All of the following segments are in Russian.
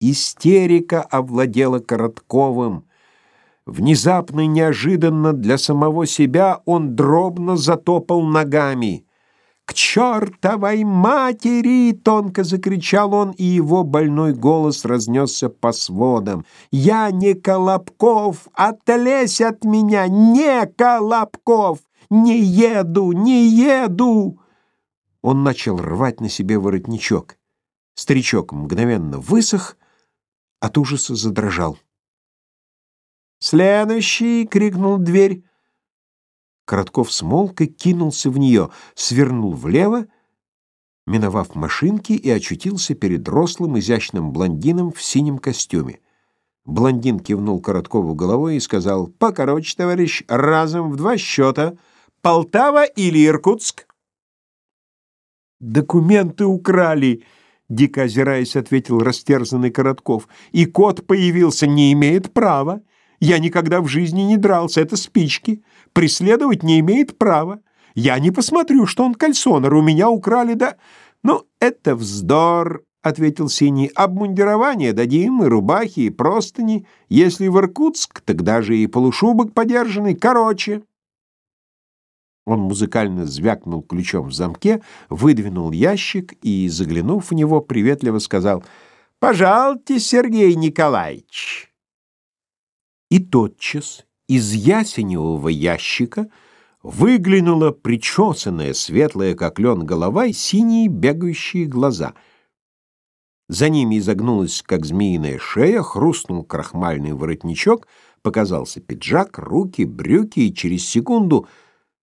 Истерика овладела Коротковым. Внезапно и неожиданно для самого себя он дробно затопал ногами. «К чертовой матери!» — тонко закричал он, и его больной голос разнесся по сводам. «Я не Колобков! Отлезь от меня! Не Колобков! Не еду! Не еду!» Он начал рвать на себе воротничок. Старичок мгновенно высох, от ужаса задрожал. «Следующий!» — крикнул дверь. Коротков смолк и кинулся в нее, свернул влево, миновав машинки и очутился перед рослым, изящным блондином в синем костюме. Блондин кивнул Короткову головой и сказал, «Покороче, товарищ, разом в два счета. Полтава или Иркутск?» «Документы украли!» — дико озираясь, ответил растерзанный Коротков. «И кот появился, не имеет права. Я никогда в жизни не дрался, это спички. Преследовать не имеет права. Я не посмотрю, что он кальсонер, у меня украли, да... Ну, это вздор, — ответил Синий. Обмундирование дадим, и рубахи, и простыни. Если в Иркутск, тогда же и полушубок подержанный. Короче. Он музыкально звякнул ключом в замке, выдвинул ящик и, заглянув в него, приветливо сказал «Пожалуйте, Сергей Николаевич». И тотчас из ясеневого ящика выглянула причесанная, светлая, как лен, голова и синие бегающие глаза. За ними изогнулась, как змеиная шея, хрустнул крахмальный воротничок, показался пиджак, руки, брюки, и через секунду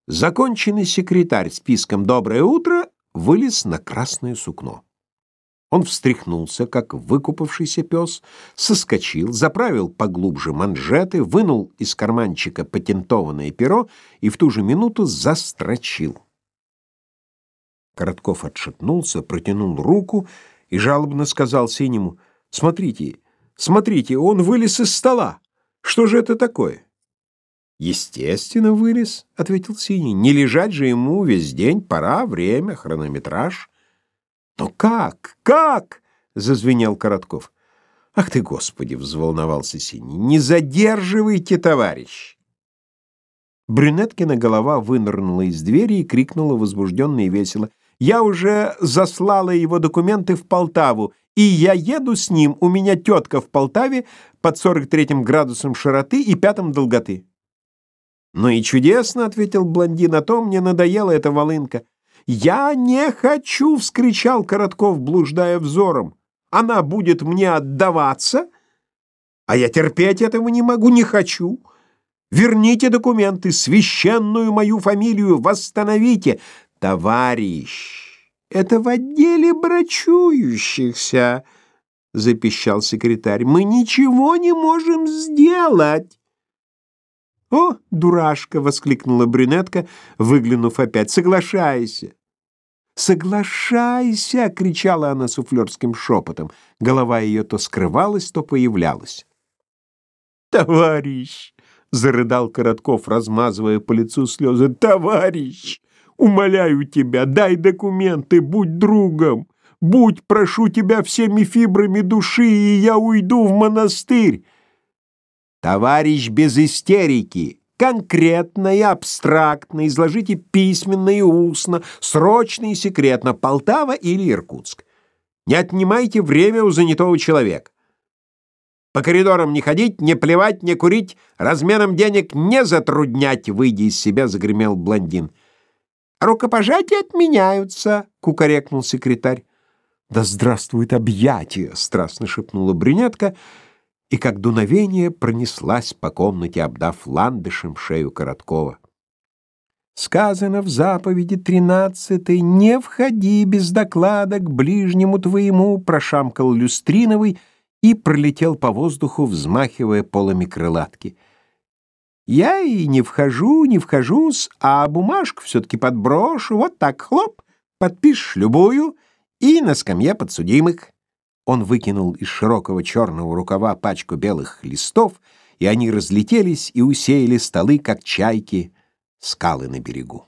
законченный секретарь списком «Доброе утро» вылез на красное сукно. Он встряхнулся, как выкупавшийся пес, соскочил, заправил поглубже манжеты, вынул из карманчика патентованное перо и в ту же минуту застрочил. Коротков отшатнулся, протянул руку и жалобно сказал Синему, «Смотрите, смотрите, он вылез из стола. Что же это такое?» «Естественно, вылез», — ответил Синий. «Не лежать же ему весь день, пора, время, хронометраж». «Но как? Как?» — зазвенел Коротков. «Ах ты, Господи!» — взволновался Синий. «Не задерживайте, товарищ!» Брюнеткина голова вынырнула из двери и крикнула возбужденно и весело. «Я уже заслала его документы в Полтаву, и я еду с ним. У меня тетка в Полтаве под 43 градусом широты и пятым долготы». «Ну и чудесно!» — ответил блондин. «А то мне надоела эта волынка. «Я не хочу!» — вскричал Коротков, блуждая взором. «Она будет мне отдаваться, а я терпеть этого не могу, не хочу. Верните документы, священную мою фамилию восстановите. Товарищ, это в отделе брачующихся!» — запищал секретарь. «Мы ничего не можем сделать!» «О, дурашка!» — воскликнула брюнетка, выглянув опять. «Соглашайся!» «Соглашайся!» — кричала она суфлерским шепотом. Голова ее то скрывалась, то появлялась. «Товарищ!» — зарыдал Коротков, размазывая по лицу слезы. «Товарищ! Умоляю тебя, дай документы, будь другом! Будь, прошу тебя, всеми фибрами души, и я уйду в монастырь!» Товарищ без истерики, конкретно и абстрактно изложите письменно и устно, срочно и секретно, Полтава или Иркутск. Не отнимайте время у занятого человека. По коридорам не ходить, не плевать, не курить, разменом денег не затруднять, выйдя из себя, загремел блондин. Рукопожатия отменяются, кукарекнул секретарь. Да здравствует объятие, страстно шепнула брюнетка и как дуновение пронеслась по комнате, обдав ландышем шею Короткова. Сказано в заповеди тринадцатой «Не входи без доклада к ближнему твоему», прошамкал Люстриновый и пролетел по воздуху, взмахивая полами крылатки. «Я и не вхожу, не вхожусь, а бумажку все-таки подброшу, вот так, хлоп, подпишешь любую, и на скамье подсудимых». Он выкинул из широкого черного рукава пачку белых листов, и они разлетелись и усеяли столы, как чайки, скалы на берегу.